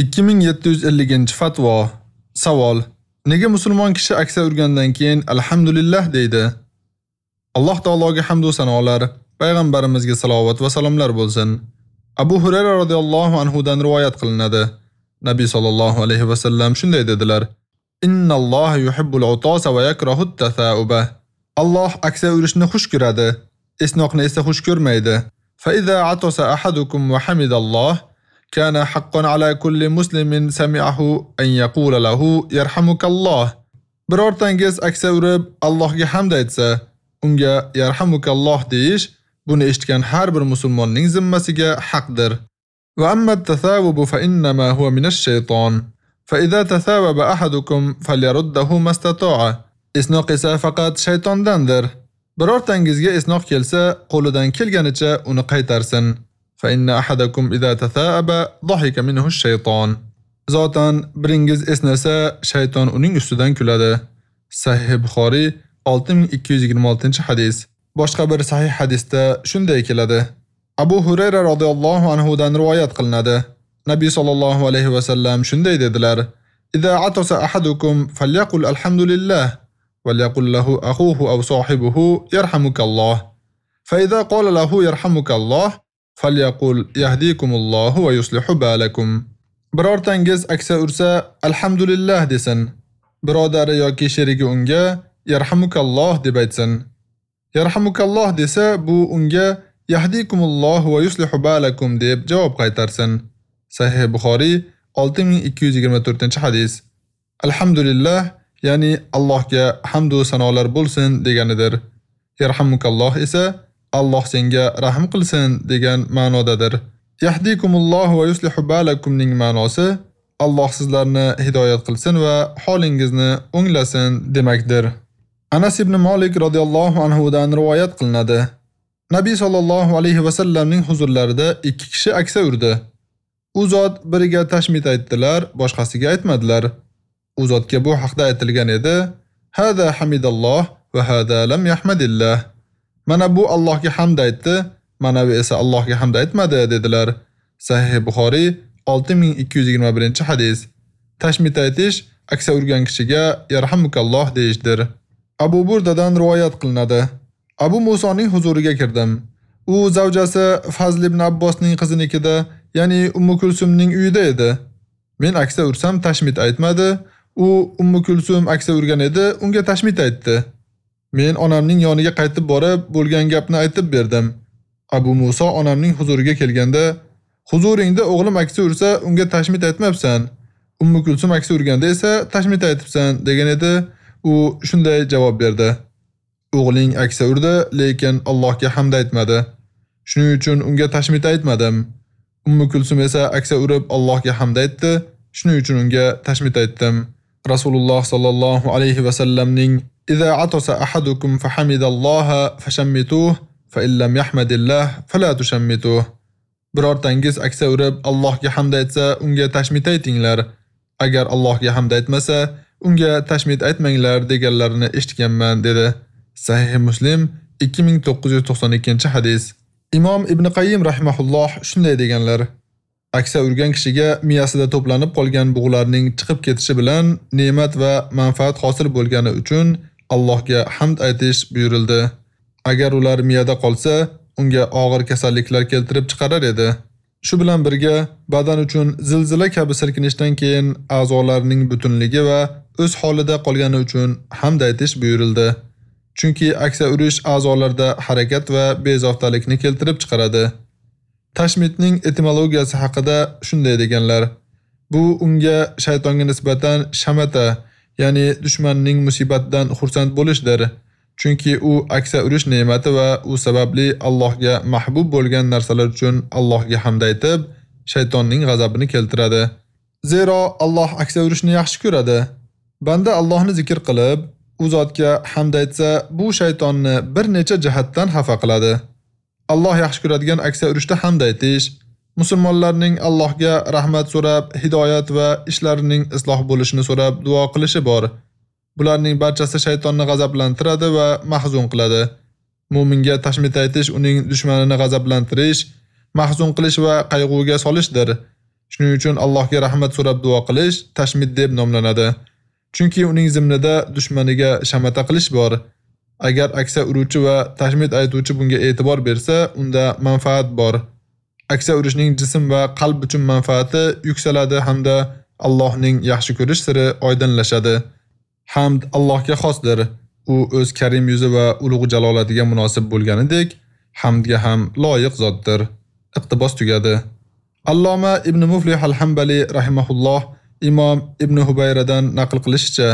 2750-fatvo. Savol: Nega musulmon kishi aksa urgandan keyin alhamdulillah deydi? Alloh taologa hamd va sanolar, payg'ambarimizga salovat va salomlar bo'lsin. Abu Hurayra radhiyallohu anhu dan rivoyat qilinadi. Nabiy sallallohu alayhi va sallam shunday dedilar: Innalloha yuhibbul utosa va yakrahu at-tatha'uba. Alloh aksa urishni xush ko'radi, esnoqni esa xush ko'rmaydi. Fa iza atasa ahadukum va hamidalloh كان حقا على كل مسلم سمعه أن يقول له يرحمك الله birortangiz aksa urib Allohga hamd aytsa, unga yarhamukalloh deyish buni eshitgan har bir musulmonning zimmasiga haqdir. Va amma at-tathawub fa innama huwa min ash-shayton. Fa idza tathawaba ahadukum falyaruddahu mastata'a. Isnoq esa faqat shaytondandir. Birortangizga isnoq kelsa, qo'lidan kelganicha uni qaytarsin. فإن أحدكم إذا تثاءب ضحك منه الشيطان. Zotan biringiz esnasa, shayton uning ustidan kuladi. Sahih Buxoriy 6226-hadis. Boshqa bir sahih hadisda shunday keladi. Abu Hurayra radhiyallohu anhu dan rivoyat qilinadi. Nabiy sallallohu alayhi va sallam shunday dedilar: "Idza atasa ahadukum falyaqul alhamdulillah walyaqul lahu akhuhu aw sahibuhu yarhamukalloh." Fa idza qala lahu yarhamukalloh falyaqul yahdikumullohu va yuslihu balakum. Birortangiz aksa ursa alhamdulillah desin. Birodari yoki sherigi unga yarhamukalloh deb aytsin. Yarhamukalloh desa bu unga yahdikumullohu va yuslihu balakum deb javob qaytarsin. Sahih Buxoriy 6224-hadis. Alhamdulillah, ya'ni Allohga hamd va sanolar bo'lsin deganidir. Yarhamukalloh esa Alloh senga rahm qilsin degan ma'nodadir. Yahdikumulloh va yuslihu balakumning ma'nosi Alloh sizlarni hidoyat qilsin va holingizni o'nglasin demakdir. Anas ibn Malik radhiyallohu anhu dan rivoyat qilinadi. Nabiy sallallohu alayhi va sallamning huzurlarida ikki kishi aksa urdi. U zot biriga tashmit aytdilar, boshqasiga aytmadilar. U zotga bu haqda aytilgan edi: "Hada hamidalloh va hada lam yahmadillah." Mana bu Allohga hamd aytdi, mana bu esa Allohga hamd aytmadi dedilar. Sahih Buxoriy 6221-hadis. Tashmit aytish aksa urgan kishiga yarhamukalloh deyishdir. Abu Burdadan rivoyat qilinadi. Abu Musoning huzuriga kirdim. U zavjasi Fazl ibn Abbosning qizinikida, ya'ni Ummu Kulsumning uyida edi. Men aksa ursam tashmit aytmadi, u Ummu Kulsum aksa urgan edi, unga tashmit aytdi. Men onamning yoniga qaytib borib, bo'lgan gapni aytib berdim. Abu Musa onamning huzuriga kelganda, "Huzuringda o'g'lim aksi ursa, unga tashmit aytmabsan. Ummu Kulsum aksi urganda esa tashmit aytibsan" degan edi. U shunday javob berdi: "O'g'ling aksi urdi, lekin Allohga hamd aytmadi. Shuning uchun unga tashmit aytmadim. Ummu Kulsum esa aksa urib Allohga hamd aytdi, shuning uchun unga tashmit aytdim." Rasululloh sallallohu alayhi va sallamning إذا عطس أحدكم فحمد الله فشمتوه فإن لم يحمد الله فلا تشمتوه Birortangiz aksa urib Allohga hamd aytsa, unga tashmit aytinglar. Agar Allohga hamd aytmasa, unga tashmit aytmanglar deganlarini eshitganman dedi. Sahih Muslim 2992-hadis. Imom Ibn Qayyim rahimahulloh shunday deganlar: Aksa urgan kishiga miyasida to'planib qolgan bug'larning chiqib ketishi bilan ne'mat va manfaat hosil bo'lgani uchun Allohga hamd aytish buyurildi. Agar ular miyada qolsa, unga og'ir kasalliklar keltirib chiqarar edi. Shu bilan birga badan uchun zilzila kabi silkinishdan keyin a'zolarining butunligi va o'z holida qolgani uchun hamd aytish buyurildi. Chunki aksa urish a'zolarda harakat va bezovtalikni keltirib chiqaradi. Tashmitning etimologiyasi haqida shunday deganlar: Bu unga shaytonga nisbatan shamata ya'ni dushmanning musibatidan xursand bo'lishdir. Chunki u aksa urish ne'mati va u sababli Allohga mahbub bo'lgan narsalar uchun Allohga hamd aytib, shaytonning g'azabini keltiradi. Zero Alloh aksa urishni yaxshi ko'radi. Banda Allohni zikr qilib, u zotga hamd aytsa, bu shaytonni bir necha jihatdan xafa qiladi. Alloh yaxshi ko'radigan aksa urishda hamd aytish musulmonlarning Allohga rahmat so'rab, hidoyat va ishlarining isloh bo'lishini so'rab duo qilishi bor. Bularning barchasi shaytonni g'azablantiradi va mahzun qiladi. Mu'minga tashmit aytish uning dushmanini g'azablantirish, mahzun qilish va qayg'uga solishdir. Shuning uchun Allohga rahmat so'rab duo qilish tashmid deb nomlanadi. Chunki uning zimnida dushmaniga shamata qilish bor. Agar aksa uruvchi va tashmid aytuvchi bunga e'tibor bersa, unda manfaat bor. Aksa urishning jism va qalb uchun manfaati yuksaladi hamda Allohning yaxshi ko'rish siri oydinlashadi. Hamd Allohga xosdir. U o'z karim yuzi va ulug' jalolatiga munosib bo'lganidek, hamdga ham loyiq zotdir. Iqtibos tugadi. Alloma Ibn Muflih al-Hanbali rahimahulloh Imom Ibn Hubayradan naql qilishicha,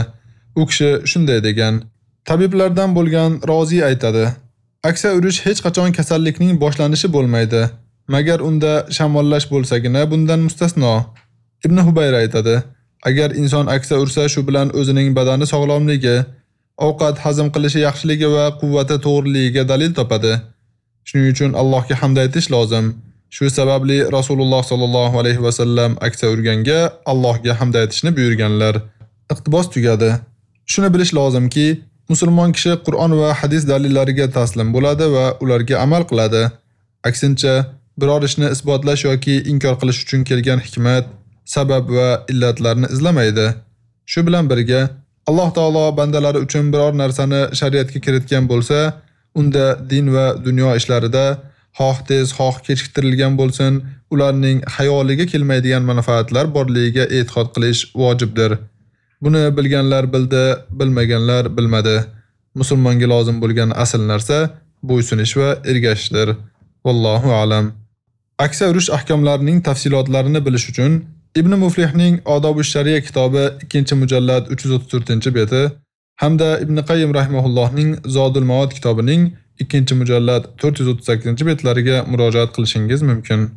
u kishi shunday degan: Tabiblardan bo'lgan rozi aytadi: Aksa urish hech qachon kasallikning boshlanishi bo'lmaydi, magar unda shamollash bo'lsagina bundan mustasno. Ibn Hubayra aytadi: Agar inson aksa ursa, shu bilan o'zining badani sog'lomligi, ovqat hazm qilishi yaxshiligi va quvvati to'g'riligiga dalil topadi. Shuning uchun Allohga hamd aytish lozim. Shu sababli Rasululloh sallallohu alayhi va sallam aksa urganga Allohga hamd aytishni buyurganlar. Iqtibos tugadi. Shuni bilish lozimki, musulmon kishi Qur'on va hadis dalillariga taslim bo'ladi va ularga amal qiladi. Aksincha, biror ishni isbotlash yoki inkor qilish uchun kelgan hikmat, sabab va illatlarni izlamaydi. Shu bilan birga, Alloh taolo bandalari uchun biror narsani shariatga kiritgan bo'lsa, unda din va dunyo ishlarida xoh tez, xoh kechiktirilgan bo'lsin, ularning hayoliga kelmaydigan manfaatlar borligiga e'tiqod qilish vojibdir. Buni bilganlar bildi, bilmaganlar bilmadi. Musulmonga lozim bo'lgan asl narsa bo'ysunish va ergashishdir. Vallohu alam. Aksa urush ahkomlarining tafsilotlarini bilish uchun Ibn Muflihning Odob Shariya kitobi 2-mujallad 334-beti hamda Ibn Qayyim rahimahullohning Zodul Maot kitobining 2-mujallad 438-betlariga murojaat qilishingiz mumkin.